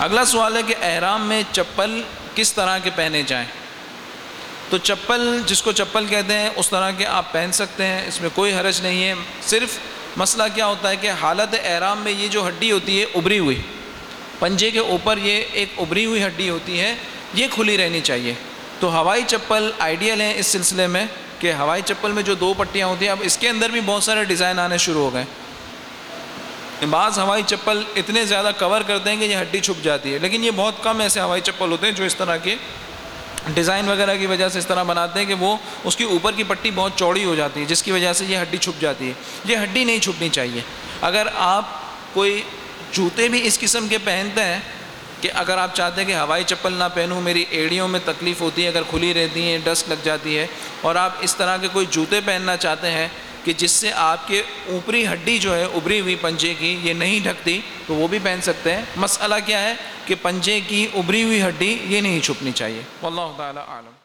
اگلا سوال ہے کہ احرام میں چپل کس طرح کے پہنے جائیں؟ تو چپل، جس کو چپل کہتے ہیں، اس طرح کے آپ پہن سکتے ہیں، اس میں کوئی حرج نہیں ہے۔ صرف مسئلہ کیا ہوتا ہے کہ حالت احرام میں یہ جو ہڈی ہوتی ہے، ابری ہوئی۔ پنجے کے اوپر یہ ایک ابری ہوئی ہڈی ہوتی ہے، یہ کھلی رہنی چاہیے۔ تو ہوائی چپل آئیڈیل ہیں اس سلسلے میں کہ ہوائی چپل میں جو دو پٹیاں ہوتی ہیں، اب اس کے اندر بھی بہت سارے ڈیزائن آنے شروع ہو گئے۔ بعض ہوائی چپل اتنے زیادہ کور کرتے ہیں کہ یہ ہڈی چھپ جاتی ہے۔ لیکن یہ بہت کم ایسے ہوائی چپل ہوتے ہیں جو اس طرح کے ڈیزائن وغیرہ کی وجہ سے اس طرح بناتے ہیں کہ وہ اس کی اوپر کی پٹی بہت چوڑی ہو جاتی ہے، جس کی وجہ سے یہ ہڈی چھپ جاتی ہے۔ یہ ہڈی نہیں چھپنی چاہیے۔ اگر آپ کوئی جوتے بھی اس قسم کے پہنتے ہیں کہ اگر آپ چاہتے ہیں کہ ہوائی چپل نہ پہنوں، میری ایڑیوں میں تکلیف ہوتی ہے، اگر کھلی رہتی ہیں ڈسٹ لگ جاتی ہے اور آپ اس طرح کے کوئی جوتے پہننا چاہتے ہیں کہ جس سے آپ کے اوپری ہڈی جو ہے ابری ہوئی پنجے کی، یہ نہیں ڈھکتی، تو وہ بھی پہن سکتے ہیں۔ مسئلہ کیا ہے کہ پنجے کی ابری ہوئی ہڈی یہ نہیں چھپنی چاہیے۔ اللہ تعالیٰ عالم۔